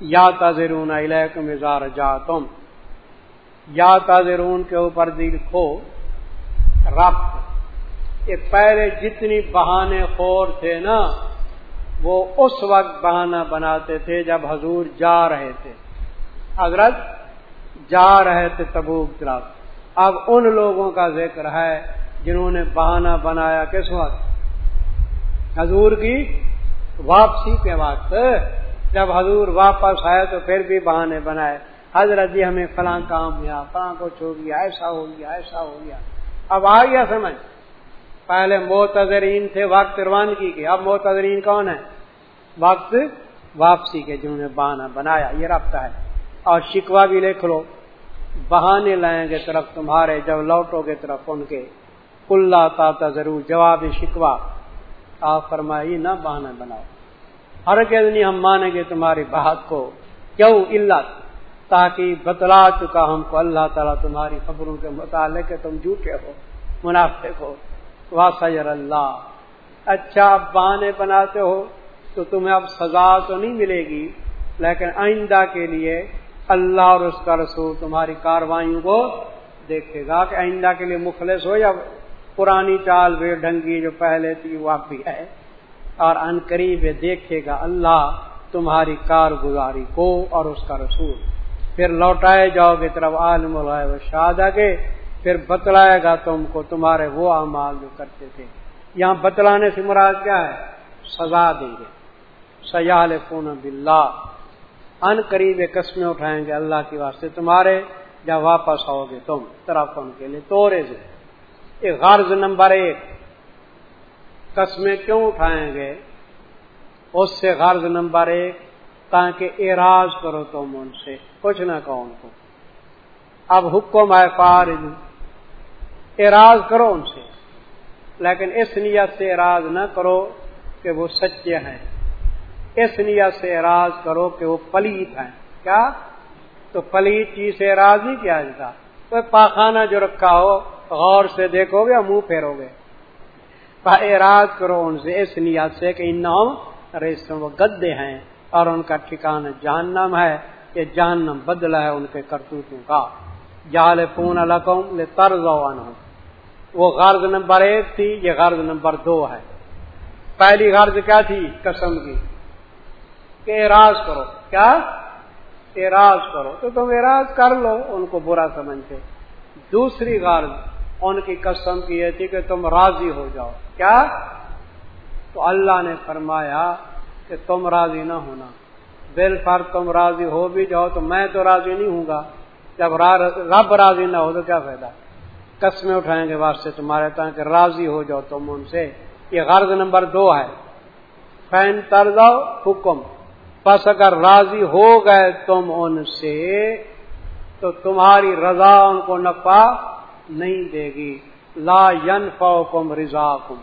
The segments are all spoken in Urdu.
یا تاضرون مزار جا تم یا تاضرون کے اوپر دل کھو ربط یہ پہلے جتنی بہانے خور تھے نا، وہ اس وقت بہانہ بناتے تھے جب حضور جا رہے تھے۔ حضرت جا رہے تھے تبوک طرف۔ اب ان لوگوں کا ذکر ہے جنہوں نے بہانہ بنایا کس وقت؟ حضور کی واپسی کے وقت۔ جب حضور واپس آئے تو پھر بھی بہانے بنائے۔ حضرت جی ہمیں فلاں کام ہوا، فلاں کو چھوڑ گیا، ایسا ہو گیا، ایسا ہو گیا۔ اب آ گیا سمجھ۔ پہلے موترین تھے، وقت روانگی کے۔ اب موترین کون ہے وقت واپسی کے، جنہوں نے بہانا بنایا۔ یہ رابطہ ہے۔ اور شکوا بھی لکھ لو۔ بہانے لائیں گے طرف تمہارے، جب لوٹو گے طرف ان کے۔ کلّا تا ضرور جواب شکوا آپ فرمائی نہ بہانا بناؤ۔ ہر کے نہیں ہم مانیں گے تمہاری بات کو کیوں اللہ تاکہ بتلا چکا ہم کو اللہ تعالیٰ تمہاری خبروں کے متعلق کہ تم جھوٹے ہو، منافق ہو۔ واسر اللہ۔ اچھا اب بہانے بناتے ہو تو تمہیں اب سزا تو نہیں ملے گی، لیکن آئندہ کے لیے اللہ اور اس کا رسول تمہاری کاروائیوں کو دیکھے گا کہ آئندہ کے لیے مخلص ہو یا پرانی چال بے ڈھنگی جو پہلے تھی وہ بھی ہے۔ اور ان قریب دیکھے گا اللہ تمہاری کارگزاری کو اور اس کا رسول۔ پھر لوٹائے جاؤ گے طرف عالم و شاد آگے پھر بتلائے گا تم کو تمہارے وہ اعمال جو کرتے تھے۔ یہاں بتلانے سے مراد کیا ہے؟ سزا دیں گے۔ سیال فون بلّہ ان قریب قسمیں اٹھائیں گے اللہ کی واسطے تمہارے۔ جب واپس آؤ گے تم، طرف ان کے لیے توڑے غرض نمبر ایک۔ قسمیں کیوں اٹھائیں گے؟ اس سے غرض نمبر ایک، تاکہ اعراض کرو تم ان سے، کچھ نہ کہو ان کو۔ اب حکم ہے فارض اعراض کرو ان سے۔ لیکن اس نیت سے اعراض نہ کرو کہ وہ سچے ہیں۔ اس نیت سے اعراض کرو کہ وہ پلیت ہیں۔ کیا؟ تو پلیت چیز سے اعراض ہی کیا جاتا۔ کوئی پاخانہ جو رکھا ہو، غور سے دیکھو گے منہ پھیرو گے؟ اعراض کرو ان سے، اس نیت سے کہ ان وہ گدے ہیں اور ان کا ٹھکانا جہنم ہے، کہ جہنم بدلا ہے ان کے کرتوتوں کا۔ جال پون لے طرز وہ غرض نمبر ایک تھی، یہ غرض نمبر دو ہے۔ پہلی غرض کیا تھی؟ قسم کی۔ کہ اعراض کرو۔ کیا؟ اعراض کرو۔ تو تم اعراض کر لو، ان کو برا سمجھتے۔ دوسری غرض ان کی قسم کی یہ تھی کہ تم راضی ہو جاؤ۔ کیا؟ تو اللہ نے فرمایا کہ تم راضی نہ ہونا۔ بل پر تم راضی ہو بھی جاؤ تو میں تو راضی نہیں ہوں گا۔ جب رب راضی نہ ہو تو کیا فائدہ؟ قسمیں اٹھائیں گے واسطے تمہارے تاکہ راضی ہو جاؤ تم ان سے۔ یہ غرض نمبر دو ہے۔ فین طرز حکم پس اگر راضی ہو گئے تم ان سے تو تمہاری رضا ان کو نفع نہیں دے گی۔ لا ین فوکم رضا کم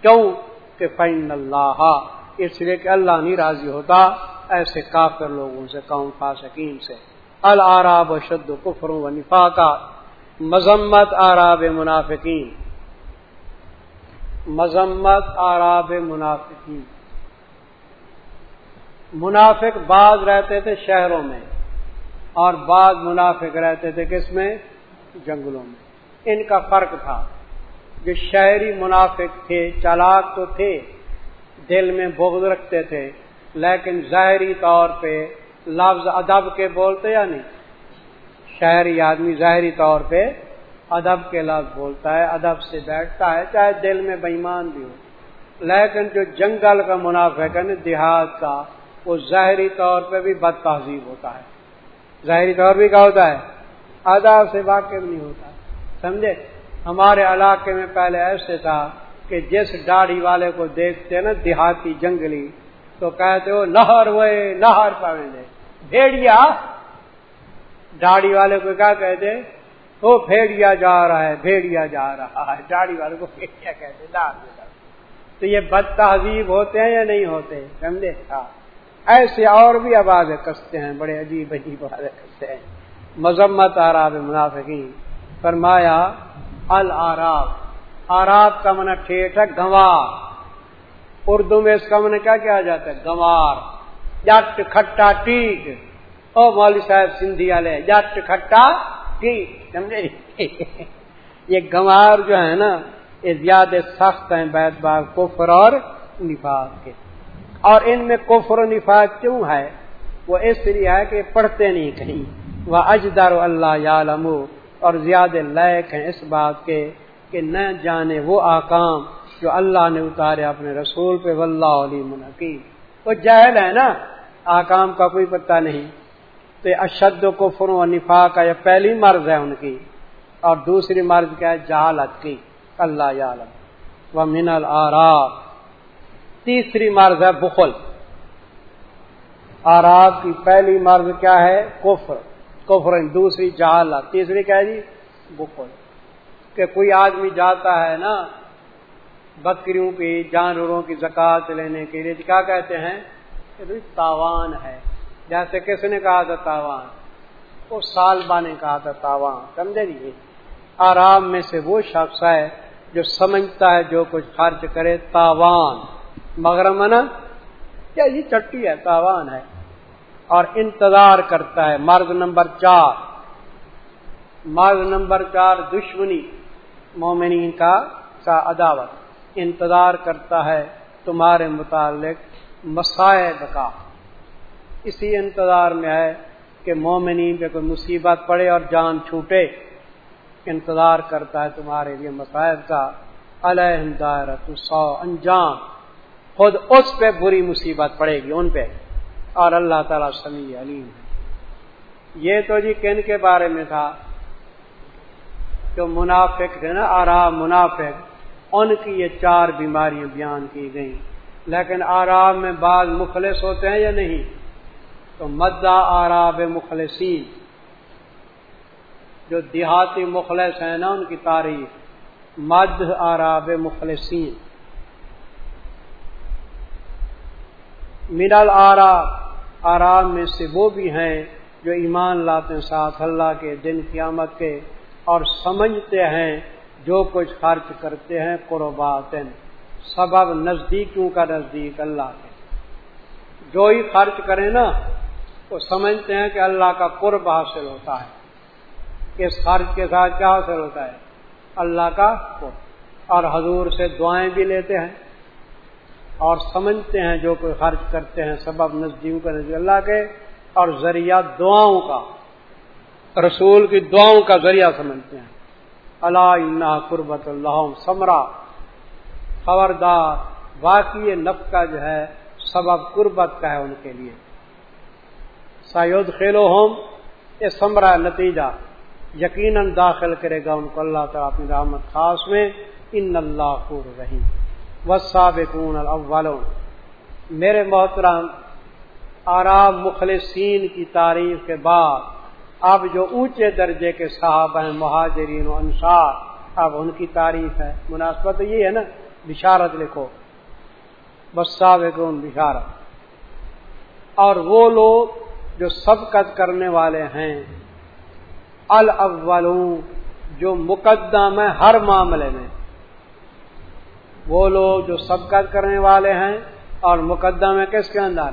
کیوں کہ فین اللہ اس لیے کہ اللہ نہیں راضی ہوتا ایسے کافر لوگوں سے، قوم فاسقین سے۔ العراب شد کفروں و نفاقہ مذمت آراب منافقین۔ مذمت آراب منافقین۔ منافق بعض رہتے تھے شہروں میں اور بعض منافق رہتے تھے کس میں؟ جنگلوں میں۔ ان کا فرق تھا۔ جو شہری منافق تھے، چالاک تو تھے، دل میں بغض رکھتے تھے، لیکن ظاہری طور پہ لفظ ادب کے بولتے یا نہیں؟ شہری آدمی ظاہری طور پہ ادب کے لفظ بولتا ہے، ادب سے بیٹھتا ہے، چاہے دل میں بےمان بھی ہو۔ لیکن جو جنگل کا منافع یعنی نا دیہات کا، وہ ظاہری طور پہ بھی بد تہذیب ہوتا ہے۔ ظاہری طور بھی کیا ہوتا ہے؟ ادب سے واقف نہیں ہوتا۔ سمجھے؟ ہمارے علاقے میں پہلے ایسے تھا کہ جس داڑھی والے کو دیکھتے نا، دیہاتی جنگلی، تو کہتے ہو لہر وہ لہر پڑے بھیڑیا؟ داڑھی والے کو کیا کہتے وہ بھیڑیا جا رہا ہے، بھیڑیا جا رہا ہے۔ داڑھی والے کو بھیڑیا کہتے تو یہ بد تہذیب ہوتے ہیں یا نہیں ہوتے؟ سمجھے؟ ہاں۔ ایسے اور بھی آوازیں کستے ہیں، بڑے عجیب عجیب آوازیں کستے ہیں۔ مذمت آراب منافقین۔ فرمایا العراب آراب کا من ٹھیک ہے، گنوار. اردو میں اس کا من کیا کیا جاتا ہے؟ گنوار. جٹ کھٹا ٹیک. او مولوی صاحب سندھی والے، جٹ کھٹا ٹیک. سمجھے؟ یہ گمار جو ہے نا، یہ زیادہ سخت ہیں بیت باغ، کفر اور نفاق کے. اور ان میں کفر و نفاق کیوں ہے؟ وہ اس لیے ہے کہ پڑھتے نہیں کہیں. وہ اجدار اللہ یا اور زیادہ لائق ہیں اس بات کے کہ نہ جانے وہ آکام جو اللہ نے اتارے اپنے رسول پہ، واللہ علی منقی وہ جہل ہے نا، آکام کا کوئی پتہ نہیں۔ تو اشد و کفر و نفا کا یہ پہلی مرض ہے ان کی۔ اور دوسری مرض کیا ہے؟ جہالت کی۔ اللہ عالم و من العراب۔ تیسری مرض ہے بخل۔ آراب کی پہلی مرض کیا ہے؟ کفر۔ کفر دوسری جہالت۔ تیسری کیا ہے جی؟ بخل کہ کوئی آدمی جاتا ہے نا، بکریوں کی، جانوروں کی زکات لینے کے لیے، کیا کہتے ہیں؟ کہ تاوان ہے۔ جیسے کس نے کہا تھا تاوان؟ وہ سال با نے کہا تھا تاوان، سمجھے جی؟ آرام میں سے وہ شخص ہے جو سمجھتا ہے جو کچھ خرچ کرے تاوان۔ مگر منا کیا یہ چٹی ہے، تاوان ہے۔ اور انتظار کرتا ہے۔ مرد نمبر چار۔ مرد نمبر چار دشمنی، مومنین کا کا عداوت۔ انتظار کرتا ہے تمہارے متعلق مسائد کا۔ اسی انتظار میں ہے کہ مومنین پہ کوئی مصیبت پڑے اور جان چھوٹے۔ انتظار کرتا ہے تمہارے لیے مسائل کا۔ علیہ سو انجام۔ خود اس پہ بری مصیبت پڑے گی، ان پہ۔ اور اللہ تعالیٰ سمیع علیم یہ تو جی کن کے بارے میں تھا؟ جو منافق تھے نا آرام منافق، ان کی یہ چار بیماریاں بیان کی گئیں۔ لیکن آرام میں بعض مخلص ہوتے ہیں یا نہیں؟ تو مدہ آراب مخلصین، جو دیہاتی مخلص ہیں نا، ان کی تاریخ۔ مد آراب مخلصین۔ منل آراب آرام میں سے وہ بھی ہیں جو ایمان لاتے ہیں ساتھ اللہ کے دن قیامت کے اور سمجھتے ہیں جو کچھ خرچ کرتے ہیں قربات سبب نزدیکیوں کا نزدیک اللہ کے؟ جو ہی خرچ کریں نا، وہ سمجھتے ہیں کہ اللہ کا قرب حاصل ہوتا ہے۔ اس خرچ کے ساتھ کیا حاصل ہوتا ہے؟ اللہ کا قرب۔ اور حضور سے دعائیں بھی لیتے ہیں۔ اور سمجھتے ہیں جو کوئی خرچ کرتے ہیں، سبب نزدیکوں کا نزدیک اللہ کے، اور ذریعہ دعاؤں کا، رسول کی دعاؤں کا ذریعہ سمجھتے ہیں۔ اللہ قربت اللہ سمرا خبردار باقی نف کا جو ہے، سبب قربت کا ہے ان کے لیے۔ سایود خیلو ہوم یہ سمرا نتیجہ یقیناً داخل کرے گا ان کو اللہ تعالیٰ اپنی رحمت خاص میں۔ ان اللہ خور رہی الاولون میرے محترم، آرام مخلصین کی تعریف کے بعد، اب جو اونچے درجے کے صاحب ہیں، مہاجرین و انصار، اب ان کی تعریف ہے۔ مناسبت یہ ہے نا، بشارت لکھو۔ بس بشارت۔ اور وہ لوگ جو سبقت کرنے والے ہیں الاولون جو مقدم ہے ہر معاملے میں۔ وہ لوگ جو سبقت کرنے والے ہیں اور مقدم ہے کس کے اندر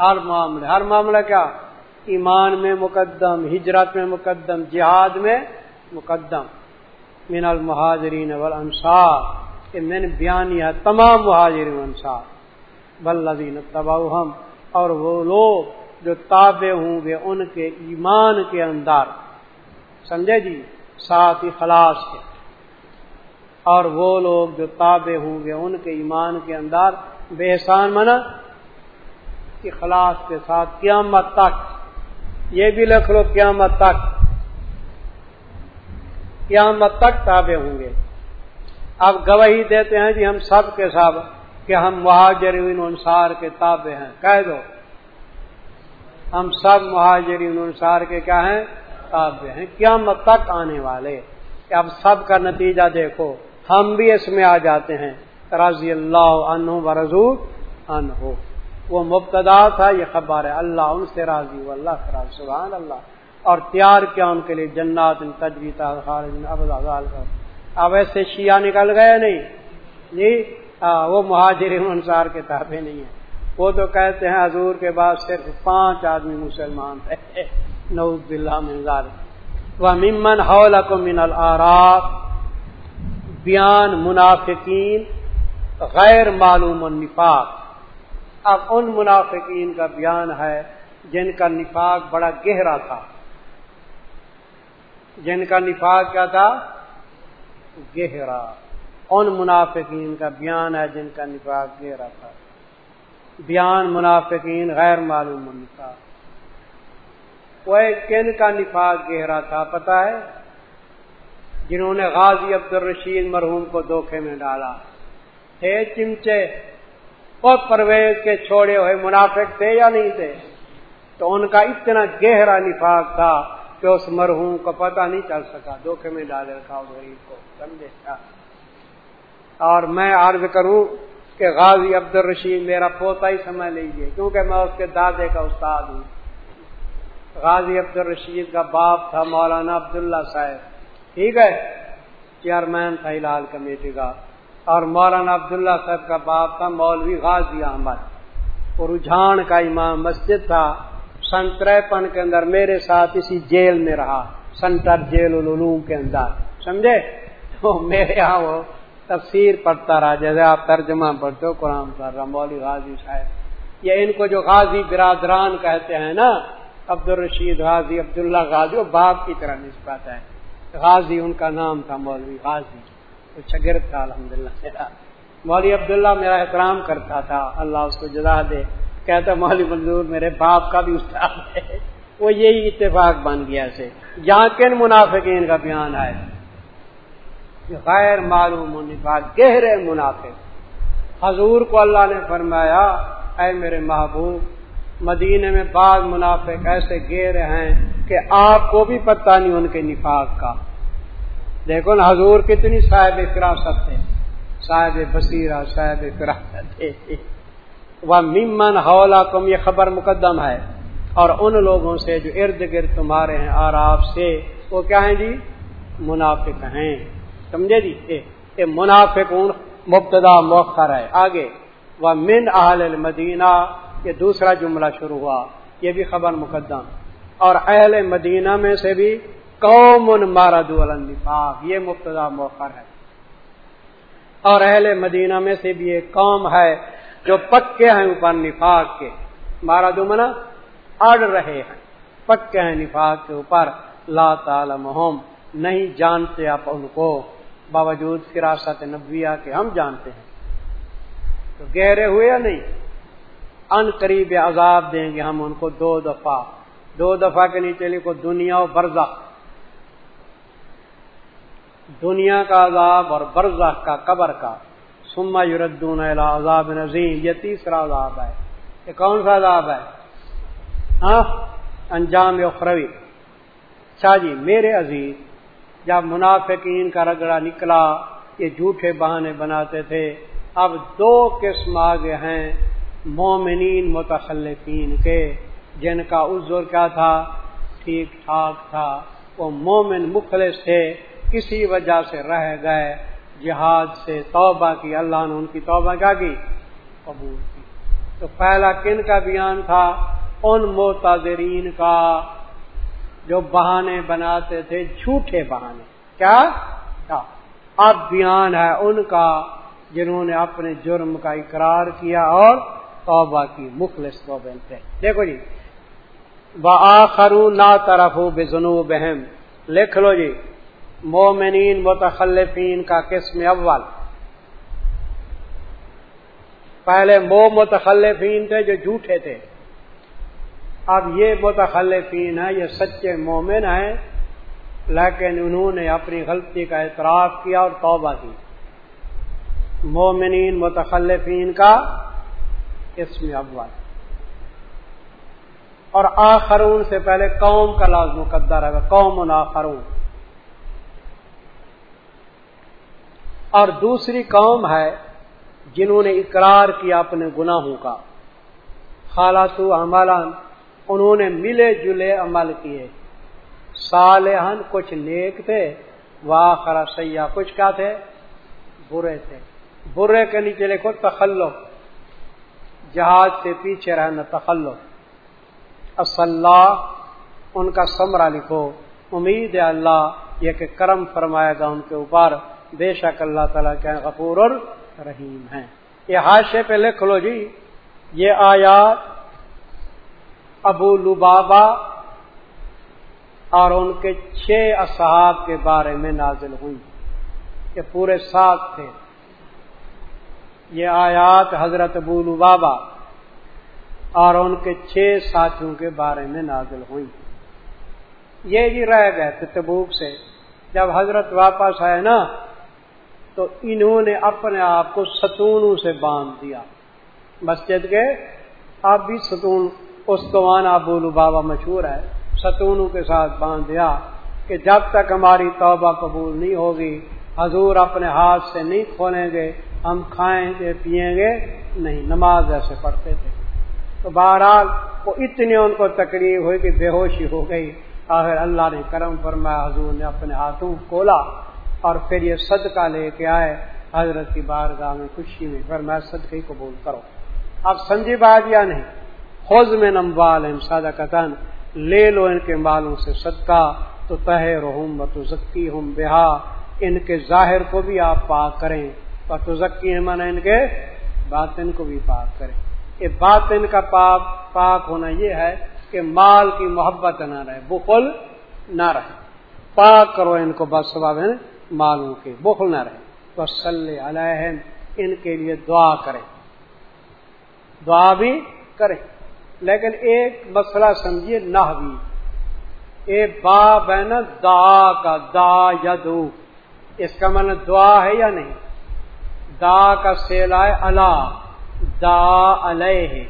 ہر معاملے، ہر معاملہ کیا؟ ایمان میں مقدم، ہجرت میں مقدم، جہاد میں مقدم۔ من المہاجرین والانصار کہ میں نے بیان کیا تمام مہاجرین انصار بلدین تباہ ہم اور وہ لوگ جو تابع ہوں گے ان کے ایمان کے اندر۔ سمجھے جی؟ ساتھ ہی خلاص کے۔ اور وہ لوگ جو تابع ہوں گے، ان کے ایمان کے اندر بے احسان منا کہ خلاص کے ساتھ قیامت تک، یہ بھی لکھ لو قیامت تک قیامت تک تابع ہوں گے۔ اب گواہی دیتے ہیں جی ہم سب کے سب کہ ہم مہاجرین انصار کے تابع ہیں۔ کہہ دو۔ ہم سب مہاجرین انصار کے کیا ہیں؟ تابع ہیں۔ قیامت تک آنے والے۔ کہ اب سب کا نتیجہ دیکھو۔ ہم بھی اس میں آ جاتے ہیں۔ رضی اللہ عنہ و رضول عنہ۔ وہ مبتدا تھا، یہ خبر ہے۔ اللہ ان سے راضی و اللہ سے راضی، سبحان اللہ۔ اور تیار کیا ان کے لیے، جنات تجویتا اب ایسے شیعہ نکل گئے نہیں۔ جی وہ مہاجر انصار کے تابع نہیں ہے وہ تو کہتے ہیں، حضور کے بعد صرف پانچ آدمی مسلمان تھے۔ نوز بلّہ منظار وہ ممن حول کو من الراف بیان منافقین غیر معلوم النفاق۔ اب ان منافقین کا بیان ہے جن کا نفاق بڑا گہرا تھا۔ جن کا نفاق کیا تھا؟ گہرا۔ ان منافقین کا بیان ہے جن کا نفاق گہرا تھا۔ بیان منافقین غیر معلوم النفاق۔ وہ کن کا نفاق گہرا تھا پتا ہے؟ جنہوں نے غازی عبد الرشید مرحوم کو دھوکے میں ڈالا۔ تھے چمچے۔ اور پرویز کے چھوڑے ہوئے منافق تھے یا نہیں تھے؟ تو ان کا اتنا گہرا نفاق تھا کہ اس مرحوم کو پتہ نہیں چل سکا۔ دھوکے میں ڈالے رکھا غریب کو، سمجھے؟ اور میں عرض کروں کہ غازی عبد الرشید میرا پوتا ہی سمجھ لیجیے کیونکہ میں اس کے دادے کا استاد ہوں۔ غازی عبد الرشید کا باپ تھا مولانا عبداللہ صاحب۔ ٹھیک ہے؟ چیئرمین تھا ہلال کمیٹی کا۔ اور مولانا عبداللہ صاحب کا باپ تھا مولوی غازی احمد۔ اور رجحان کا امام مسجد تھا۔ سن تریپن کے اندر میرے ساتھ اسی جیل میں رہا۔ سنٹر جیل العلوم کے اندر۔ سمجھے؟ تو میرے یہاں وہ تفسیر پڑھتا رہا۔ جیسے آپ ترجمہ پڑھتے ہو، قرآن پڑھ رہا، مولوی غازی صاحب۔ یہ ان کو جو غازی برادران کہتے ہیں نا عبد الرشید غازی، عبداللہ غازی، وہ باپ کی طرح نسبت ہے۔ غازی، ان کا نام تھا مولوی غازی وہ شگرد تھا الحمد للہ مولوی عبداللہ میرا احترام کرتا تھا، اللہ اس کو جدا دے۔ کہتا مولوی منظور، میرے باپ کا بھی استاد ہے۔ وہ یہی اتفاق بن گیا سے جہاں کن منافقین کا بیان ہے غیر معلوم نفاق، گہرے منافق۔ حضور کو اللہ نے فرمایا، اے میرے محبوب، مدینے میں بعض منافق ایسے گہرے ہیں کہ آپ کو بھی پتہ نہیں ان کے نفاق کا۔ دیکھو نا، حضور کتنی صاحب فراست ہے صاحب بصیرہ، صاحب فراست وہ ممن حولا کم یہ خبر مقدم ہے۔ اور ان لوگوں سے جو ارد گرد تمہارے ہیں اور آپ سے، وہ کیا ہیں جی؟ منافق ہیں۔ سمجھے جی؟ یہ منافق مبتدا موخر ہے۔ آگے وہ من اہل المدینہ، یہ دوسرا جملہ شروع ہوا۔ یہ بھی خبر مقدم۔ اور اہل مدینہ میں سے بھی قوم مارد النفاق، یہ مبتدا موخر ہے۔ اور اہل مدینہ میں سے بھی ایک قوم ہے جو پکے ہیں اوپر نفاق کے۔ مارا منا، اڑ رہے ہیں۔ پکے ہیں نفاق کے اوپر۔ لا تعالم نہیں جانتے آپ ان کو۔ باوجود فراست نبویہ کے ہم جانتے ہیں۔ تو گہرے ہوئے یا نہیں؟ ان قریب عذاب دیں گے ہم ان کو دو دفعہ۔ دو دفعہ کے نیچے لکھو، دنیا و برزہ دنیا کا عذاب اور برزہ کا قبر کا۔ سما یوردون عذاب نظیم، یہ تیسرا عذاب ہے۔ یہ کون سا عذاب ہے؟ ہاں؟ انجام اخروی۔ اچھا جی میرے عزیز، جب منافقین کا رگڑا نکلا، یہ جھوٹے بہانے بناتے تھے، اب دو قسم آگے ہیں، مومنین متخلفین کے، جن کا عذر کیا تھا؟ ٹھیک ٹھاک تھا۔ وہ مومن مخلص تھے۔ کسی وجہ سے رہ گئے، جہاد سے توبہ کی، اللہ نے ان کی توبہ کیا کی؟ قبول کی۔ تو پہلا کن کا بیان تھا؟ ان موتاظرین کا جو بہانے بناتے تھے، جھوٹے بہانے۔ کیا؟ اب بیان ہے ان کا جنہوں نے اپنے جرم کا اقرار کیا اور توبہ کی مخلص تو بنتے دیکھو جی بآخرو نا طرف بے بہم لکھ لو جی۔ مومنین متخلفین کا قسم اول۔ پہلے مو متخلفین تھے جو جھوٹے تھے۔ اب یہ متخلفین ہیں، یہ سچے مومن ہیں، لیکن انہوں نے اپنی غلطی کا اعتراف کیا اور توبہ کی۔ مومنین متخلفین کا اسم اول۔ اور آخرون سے پہلے قوم کا لازم مقدر ہے، قوم آخرون۔ اور دوسری قوم ہے جنہوں نے اقرار کیا اپنے گناہوں کا۔ خالاتو عمالان انہوں نے ملے جلے عمل کیے۔ صالحن کچھ نیک تھے واخرا سیاح کچھ کیا تھے؟ برے تھے۔ برے کے نیچے لکھو تخلو جہاد سے پیچھے رہنا تخلو اسلح ان کا سمرا لکھو۔ امید ہے اللہ یہ کہ کرم فرمائے گا ان کے اوپر۔ بے شک اللہ تعالیٰ کے غفور اور رحیم ہیں۔ یہ حادثے پہ لکھ لو جی یہ آیات ابو لبابا اور ان کے چھ اصحاب کے بارے میں نازل ہوئی۔ یہ پورے سات تھے۔ یہ آیات حضرت ابو لبابا اور ان کے چھ ساتھیوں کے بارے میں نازل ہوئی۔ یہ جی رہ گئے تبوک سے۔ جب حضرت واپس آئے نا تو انہوں نے اپنے آپ کو ستونوں سے باندھ دیا۔ مسجد کے اب بھی ستون، استوان ابو بابا مشہور ہے۔ ستونوں کے ساتھ باندھ دیا کہ جب تک ہماری توبہ قبول نہیں ہوگی، حضور اپنے ہاتھ سے نہیں کھولیں گے، ہم کھائیں گے، پیئیں گے۔ نہیں، نماز ایسے پڑھتے تھے۔ تو بہرحال وہ اتنی ان کو تکلیف ہوئی کہ بے ہوشی ہو گئی۔ آخر اللہ نے کرم فرمایا، حضور نے اپنے ہاتھوں کھولا۔ اور پھر یہ صدقہ لے کے آئے حضرت کی بارگاہ میں خوشی میں پھر میں صدقے قبول کرو اب سمجھی بات یا نہیں؟ خوز میں نمبال سادہ قطن لے لو ان کے مالوں سے صدقہ تو تہ رحم و تو ذکی ہوں بہا، ان کے ظاہر کو بھی آپ پاک کریں۔ اور تو ذکی من ان کے باطن کو بھی پاک کریں۔ یہ باطن کا پاک پاک ہونا یہ ہے کہ مال کی محبت نہ رہے، بخل نہ رہے۔ پاک کرو ان کو، بس سبب ہے مالوں کے بخل نہ رہے۔ بس علیہ ان کے لیے دعا کریں۔ دعا بھی کریں۔ لیکن ایک مسئلہ سمجھیے نہ بھی اے باب ہے نا دا کا دا یا دو اس کا من دعا ہے یا نہیں؟ دا کا سیلا ہے اللہ دا علیہ۔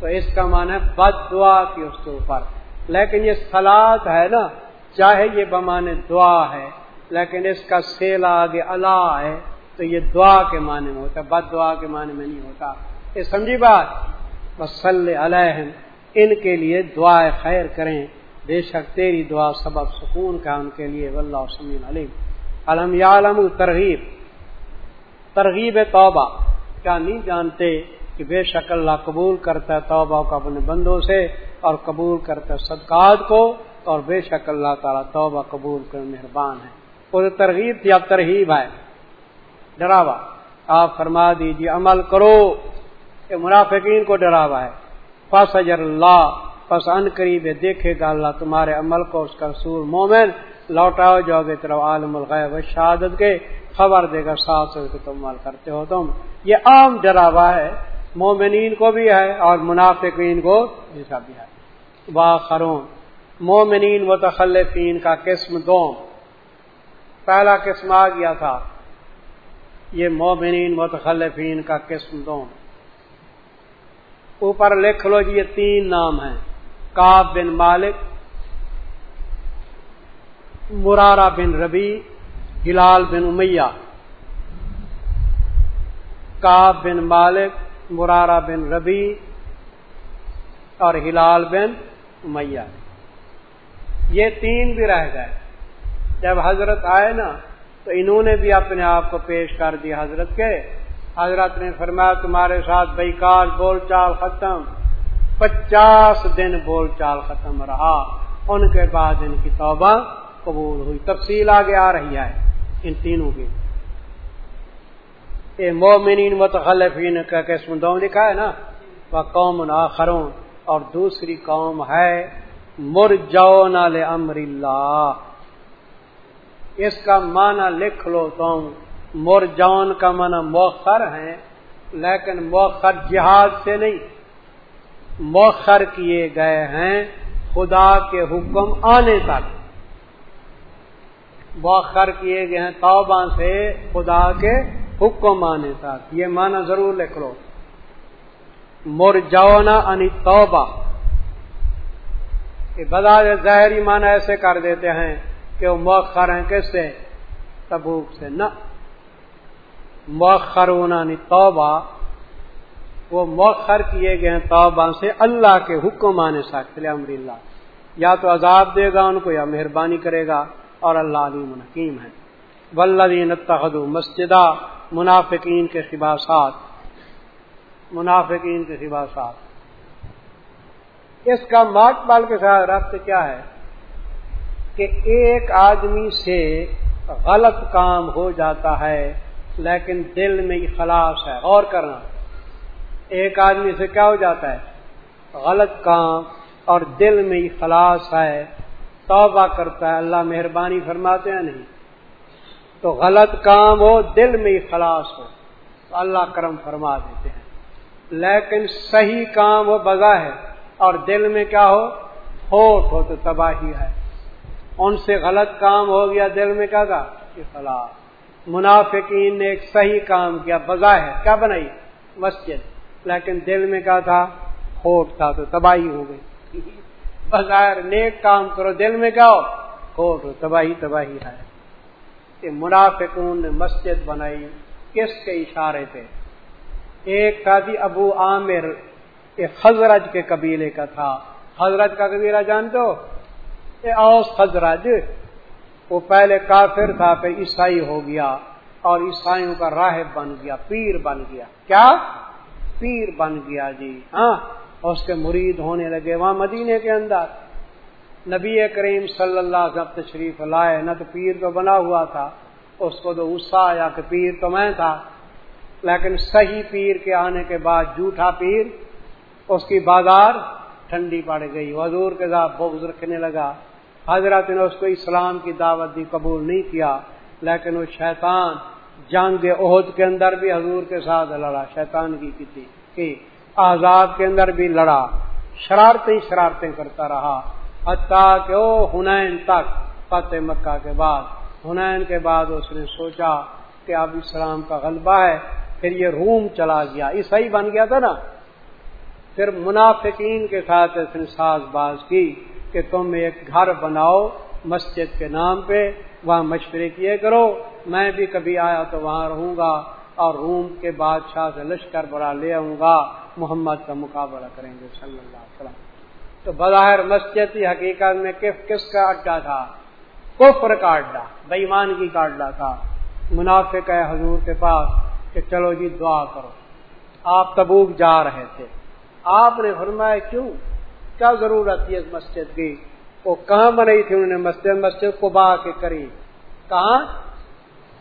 تو اس کا معنی ہے بد دعا کی اس کے اوپر۔ لیکن یہ سلاد ہے نا، چاہے یہ بمانے دعا ہے۔ لیکن اس کا سیلا آگے اللہ ہے، تو یہ دعا کے معنی میں ہوتا ہے، بد دعا کے معنی میں نہیں ہوتا۔ یہ سمجھی بات؟ وسل علیہ ان کے لیے دعا خیر کریں۔ بے شک تیری دعا سبب سکون کا ان کے لیے، واللہ سمین علیم۔ علم یا علم ترغیب ترغیب توبہ۔ کیا نہیں جانتے کہ بے شک اللہ قبول کرتا ہے توبہ کو اپنے بندوں سے اور قبول کرتا ہے صدقات کو، اور بے شک اللہ تعالیٰ توبہ قبول کر مہربان ہے۔ وہ ترغیب یا ترغیب ہے۔ ڈراوا۔ آپ فرما دیجیے عمل کرو۔ کہ منافقین کو ڈراوا ہے۔ پس اجر اللہ۔ پس ان قریب، دیکھے گا اللہ تمہارے عمل کو، اس کا رسول مومن۔ لوٹاؤ، جاؤ گے طرف عالم الغیب شہادت کے۔ خبر دے گا ساتھ کہ تم عمل کرتے ہو۔ تم، یہ عام ڈراوا ہے۔ مومنین کو بھی ہے اور منافقین کو ایسا بھی ہے۔ باخرون مومنین متخلفین کا قسم دوم۔ پہلا قسم آ گیا تھا۔ یہ مومنین متخلفین کا قسم دوم اوپر لکھ لو جی یہ تین نام ہیں۔ کاب بن مالک مرارا بن ربی ہلال بن امیہ۔ کاب بن مالک مرارا بن ربی اور ہلال بن امیہ۔ یہ تین بھی رہ گئے۔ جب حضرت آئے نا، تو انہوں نے بھی اپنے آپ کو پیش کر دیا حضرت کے۔ حضرت نے فرمایا، تمہارے ساتھ بیکار بول چال ختم، پچاس دن بول چال ختم رہا۔ ان کے بعد ان کی توبہ قبول ہوئی۔ تفصیل آگے آ رہی ہے ان تینوں کی۔ اے مومنین متخلفین کا قسم دو لکھا ہے نا وہ قوم آخروں اور دوسری قوم ہے مرجون امر اللہ۔ اس کا معنی لکھ لو تم مرجون کا معنی موخر ہے لیکن موخر جہاد سے نہیں۔ موخر کیے گئے ہیں خدا کے حکم آنے تک۔ موخر کیے گئے ہیں توبہ سے خدا کے حکم آنے تک۔ یہ معنی ضرور لکھ لو۔ مرجونا انی یعنی توبہ۔ بدا ظاہری معنی ایسے کر دیتے ہیں۔ کہ وہ موخر ہیں کس سے تبوک سے۔ نہ مؤخرون توبہ۔ وہ مؤخر کیے گئے ہیں توبہ سے اللہ کے حکم آنے سکتے امر اللہ۔ یا تو عذاب دے گا ان کو یا مہربانی کرے گا اور اللہ علیم حکیم ہے۔ ولدین تخد مسجدہ منافقین کے خباسات منافقین کے سوا صاحب اس کا ماٹ بال کے ساتھ ربط کیا ہے؟ کہ ایک آدمی سے غلط کام ہو جاتا ہے، لیکن دل میں اخلاص ہے اور کرنا۔ ایک آدمی سے کیا ہو جاتا ہے؟ غلط کام اور دل میں اخلاص ہے، توبہ کرتا ہے، اللہ مہربانی فرماتے ہیں نہیں؟ تو غلط کام ہو، دل میں اخلاص ہو، تو اللہ کرم فرما دیتے ہیں۔ لیکن صحیح کام ہو بگا ہے اور دل میں کیا ہو؟ ہو، تو تباہی ہے۔ ان سے غلط کام ہو گیا دل میں کیا تھا اخلاص منافقین نے ایک صحیح کام کیا بگا ہے۔ کیا بنائی؟ مسجد۔ لیکن دل میں کیا تھا ہوٹ تھا تو تباہی ہو گئی۔ بظاہر نیک کام کرو، دل میں کیا ہو ہوٹ ہو، تباہی تباہی ہے۔ کہ منافقون نے مسجد بنائی، کس کے اشارے پہ؟ ایک تھا جی ابو عامر، ایک خزرج کے قبیلے کا تھا۔ حضرت کا قبیلہ جانتے ہو؟ اوس خزرج وہ پہلے کافر تھا، پھر عیسائی ہو گیا اور عیسائیوں کا راہب بن گیا، پیر بن گیا۔ کیا؟ پیر بن گیا جی۔ ہاں اس کے مرید ہونے لگے وہاں مدینے کے اندر۔ نبی کریم صلی اللہ علیہ وسلم تشریف لائے، نہ تو پیر تو بنا ہوا تھا، اس کو تو غصہ آیا کہ پیر تو میں تھا۔ لیکن صحیح پیر کے آنے کے بعد جھوٹا پیر، اس کی بازار ٹھنڈی پڑ گئی۔ حضور کے ساتھ بغض رکھنے لگا حضرت نے اس کو اسلام کی دعوت دی، قبول نہیں کیا۔ لیکن وہ شیطان جنگ عہد کے اندر بھی حضور کے ساتھ لڑا شیطان کی تھی آزاد کے اندر بھی لڑا، شرارتیں شرارتیں کرتا رہا۔ حتیٰ کہ او ہنین تک فتح مکہ کے بعد ہنین کے بعد اس نے سوچا کہ اب اسلام کا غلبہ ہے، پھر یہ روم چلا گیا۔ عیسائی بن گیا تھا نا۔ پھر منافقین کے ساتھ اس نے ساز باز کی۔ کہ تم ایک گھر بناؤ مسجد کے نام پہ، وہاں مشورے کیے کرو۔ میں بھی کبھی آیا تو وہاں رہوں گا اور روم کے بادشاہ سے لشکر بڑا لے آؤں گا۔ محمد کا مقابلہ کریں گے صلی اللہ علیہ وسلم۔ تو بظاہر مسجد کی حقیقت میں کس کس کا اڈا تھا؟ کفر کا اڈا بےمان کی کا اڈا تھا۔ منافق ہے حضور کے پاس کہ چلو جی دعا کرو۔ آپ تبوک جا رہے تھے۔ آپ نے فرمایا کیوں؟ کیا ضرورت تھی اس مسجد کی؟ وہ کہاں بنائی تھی انہوں نے مسجد؟ مسجد قبا کے قریب۔ کہاں؟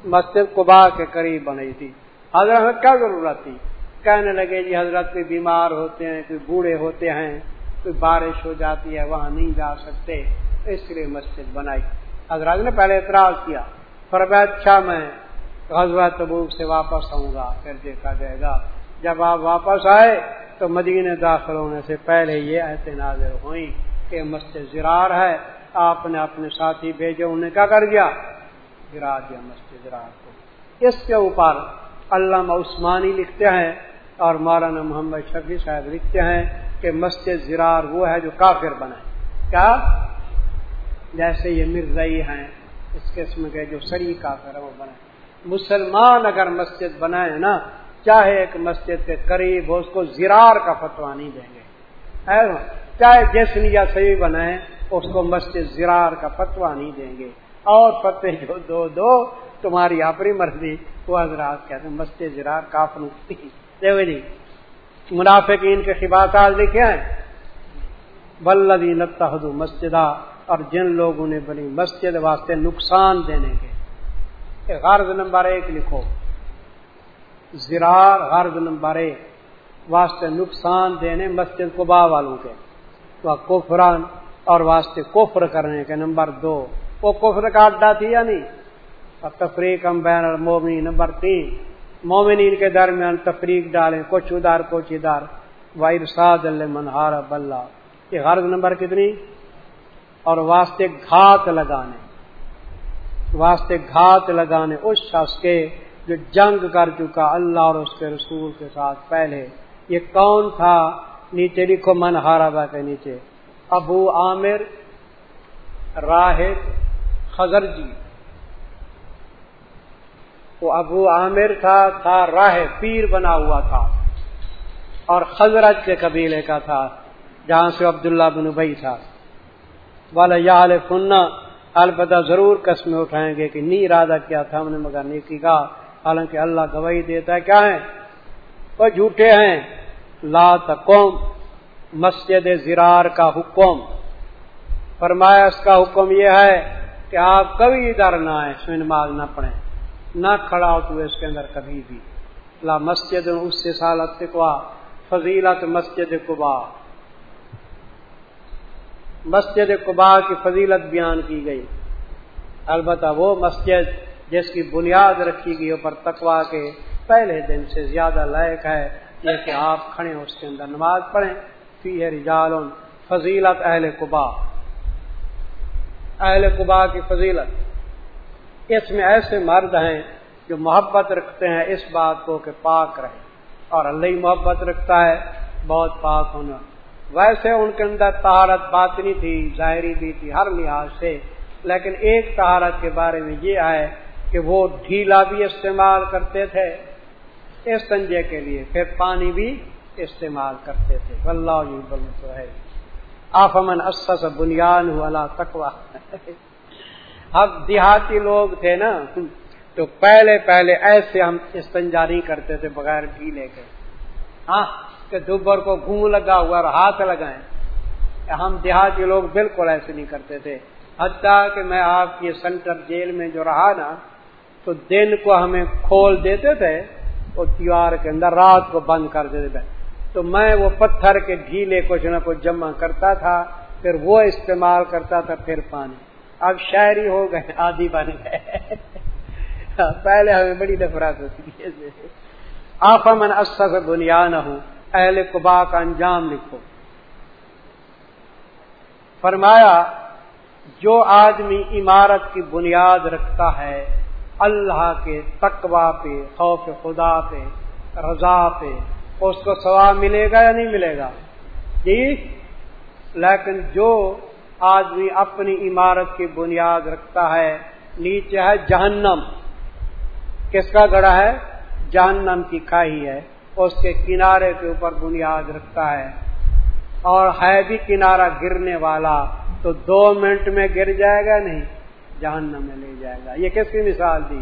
مسجد قبا کے قریب بنائی تھی۔ حضرت کیا ضرورت تھی؟ کہنے لگے جی حضرت، کوئی بیمار ہوتے ہیں، کوئی بوڑھے ہوتے ہیں، کوئی بارش ہو جاتی ہے، وہاں نہیں جا سکتے۔ اس لیے مسجد بنائی۔ حضرت نے پہلے اعتراض کیا۔ فرمایا اچھا میں غزوہ تبوک سے واپس آؤں گا، پھر دیکھا جائے گا۔ جب آپ واپس آئے تو مدینے داخل ہونے سے پہلے یہ ایسے نازر ہوئی کہ مسجد زرار ہے، آپ نے اپنے ساتھی بھیجے انہیں کیا کر دیا؟ گرا دیا مسجد زرار کو۔ اس کے اوپر علامہ عثمانی لکھتے ہیں اور مولانا محمد شفیع صاحب لکھتے ہیں کہ مسجد زرار وہ ہے جو کافر بنا کیا؟ جیسے یہ مرزئی ہیں، اس قسم کے جو سری کافر ہے وہ بنائے مسلمان اگر مسجد بنائے نا چاہے ایک مسجد کے قریب ہو، اس کو زرار کا فتوا نہیں دیں گے۔ چاہے جس یا صحیح بنائے اس کو مسجد زرار کا فتوا نہیں دیں گے۔ اور فتح جو دو دو، تمہاری اپنی مرضی، وہ حضرات کہتے ہیں، مسجد زرار کافر دیکھو جی منافقین کے خباطات لکھے ہیں۔ بلدی نتحد مسجدہ اور جن لوگوں نے بنی مسجد واسطے نقصان دینے کے۔ غرض نمبر ایک لکھو۔ زرار غرض نمبر ایک واسطے نقصان دینے مسجد قبا والوں کے۔ وہ کفران اور واسطے کفر کرنے کے نمبر دو۔ وہ کفر کا اڈا تھی یا نہیں؟ اور تفریق بین اور مومنی نمبر تین۔ مومنین کے درمیان تفریق ڈالیں، کچھ ادار کچھ ادار وائرساد اللہ منہار بلّہ یہ غرض نمبر کتنی؟ اور واسطے گھات لگانے۔ واسطے گھات لگانے۔ اس شخص کے جو جنگ کر چکا اللہ اور اس کے رسول کے ساتھ پہلے، یہ کون تھا؟ نیچے لکھو، من ہارا کے نیچے۔ ابو عامر راہد خزر جی وہ ابو عامر تھا تھا راہ پیر بنا ہوا تھا۔ اور خزرت کے قبیلے کا تھا، جہاں سے عبداللہ بن بئی تھا۔ والا یا فننا البتہ ضرور قسمیں اٹھائیں گے کہ نی ارادہ کیا تھا ہم نے، مگر نیکی کا حالانکہ اللہ گواہی دیتا ہے، کیا ہے وہ جھوٹے ہیں۔ لا تقوم، مسجد زرار کا حکم۔ فرمایا، اس کا حکم یہ ہے کہ آپ کبھی ادھر نہ آئے اس میں نماز نہ پڑھیں، نہ کھڑا ہو تو اس کے اندر کبھی بھی۔ لا مسجد اس سے سالت تقوا فضیلت مسجد قبا۔ مسجد قبا کی فضیلت بیان کی گئی۔ البتہ وہ مسجد جس کی بنیاد رکھی گئی پر تقوا کے پہلے دن سے زیادہ لائق ہے، یہ کہ آپ کھڑے اس کے اندر نماز پڑھیں۔ فی ہے رجال فضیلت اہل قبا۔ اہل قبا کی فضیلت۔ اس میں ایسے مرد ہیں جو محبت رکھتے ہیں اس بات کو کہ پاک رہے اور اللہ محبت رکھتا ہے، بہت پاک ہونا۔ ویسے ان کے اندر تہارت باطنی تھی، ظاہری بھی تھی ہر لحاظ سے، لیکن ایک تہارت کے بارے میں یہ ہے کہ وہ ڈھیلا بھی استعمال کرتے تھے اس تنجے کے لیے، پھر پانی بھی استعمال کرتے تھے۔ واللہ تو ہے۔ آفمن اسس بنیاد والا تکوا اب دیہاتی لوگ تھے نا، تو پہلے پہلے ایسے ہم استنجا نہیں کرتے تھے بغیر ڈھیلے کے۔ ہاں کہ دوبر کو گھوم لگا ہوا اور ہاتھ لگائیں۔ ہم دیہاتی لوگ بالکل ایسے نہیں کرتے تھے۔ حتیٰ کہ میں آپ کی سینٹر جیل میں جو رہا نا تو دن کو ہمیں کھول دیتے تھے وہ تیوار کے اندر رات کو بند کر دیتے تھے۔ تو میں وہ پتھر کے ڈھیلے کچھ نہ کچھ جمع کرتا تھا، پھر وہ استعمال کرتا تھا، پھر پانی۔ اب شاعری ہو گئے، آدھی بن گئے۔ پہلے ہمیں بڑی نفرت ہوتی ہے۔ آپ من اصا سے بنیاد نہ ہوں اہل قبا کا انجام لکھو۔ فرمایا، جو آدمی عمارت کی بنیاد رکھتا ہے اللہ کے تقوا پہ، خوف خدا پہ، رضا پہ اس کو ثواب ملے گا یا نہیں ملے گا؟ جی لیکن جو آدمی اپنی عمارت کی بنیاد رکھتا ہے، نیچے ہے جہنم۔ کس کا گڑا ہے؟ جہنم کی کھائی ہے۔ اس کے کنارے کے اوپر بنیاد رکھتا ہے۔ اور ہے بھی کنارہ گرنے والا، تو دو منٹ میں گر جائے گا نہیں؟ جہنم میں لے جائے گا۔ یہ کس کی مثال دی؟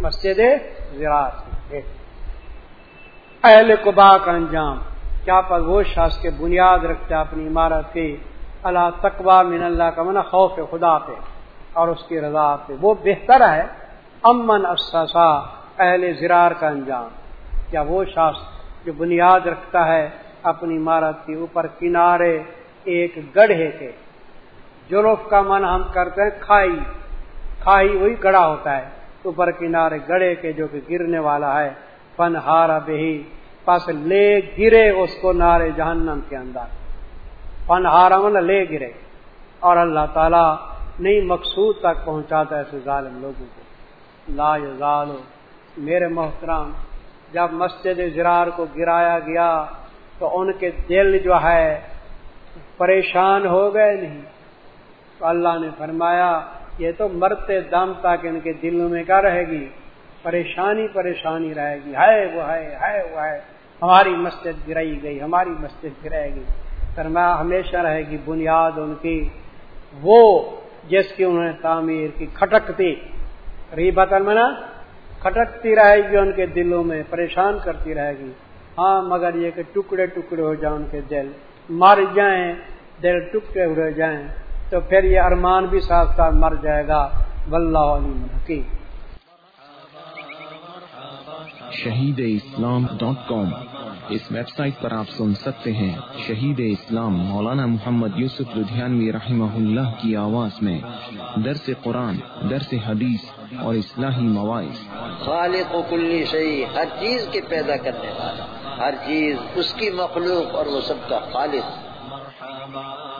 مسجد زراعت اہل قبا کا انجام۔ کیا پر وہ شخص کے بنیاد رکھتا اپنی عمارت کی؟ اللہ تقوا من اللہ کا منع خوف خدا پہ اور اس کی رضا پہ۔ وہ بہتر ہے۔ امن افسا اہل زرار کا انجام۔ کیا وہ شخص جو بنیاد رکھتا ہے اپنی عمارت کے اوپر کنارے ایک گڑھے کے جلوف کا من ہم کرتے ہیں کھائی۔ کھائی وہی گڑا ہوتا ہے۔ اوپر کنارے گڑے کے جو کہ گرنے والا ہے۔ فن ہارا بہی۔ پس لے گرے اس کو نارے جہنم کے اندر۔ فن ہارا من لے گرے۔ اور اللہ تعالی نئی مقصود تک پہنچاتا ہے ایسے ظالم لوگوں کو۔ لا یزالو میرے محترم، جب مسجد زرار کو گرایا گیا تو ان کے دل جو ہے پریشان ہو گئے نہیں۔ تو اللہ نے فرمایا، یہ تو مرتے دم تک ان کے دلوں میں کیا رہے گی؟ پریشانی پریشانی رہے گی۔ ہے وہ ہے ہے وہ ہے ہماری مسجد گرائی گئی، ہماری مسجد گرائے گی فرمایا، ہمیشہ رہے گی بنیاد ان کی۔ وہ جس کی انہوں نے تعمیر کی، کھٹکتی۔ ریبت المنا، کھٹکتی رہے گی ان کے دلوں میں، پریشان کرتی رہے گی۔ ہاں مگر یہ کہ ٹکڑے ٹکڑے ہو جائیں ان کے دل۔ مر جائیں، دل ٹکڑے ہوئے جائیں۔ تو پھر یہ ارمان بھی ساتھ ساتھ مر جائے گا۔ واللہ علیم حکیم۔ شہید اسلام ڈاٹ کام۔ اس ویب سائٹ پر آپ سن سکتے ہیں شہید اسلام مولانا محمد یوسف لدھیانوی رحمہ اللہ کی آواز میں۔ درس قرآن درس حدیث اور اصلاحی مواعث۔ خالق و کلی شہی ہر چیز کے پیدا کرنے والا ہر چیز اس کی مخلوق اور وہ سب کا خالق۔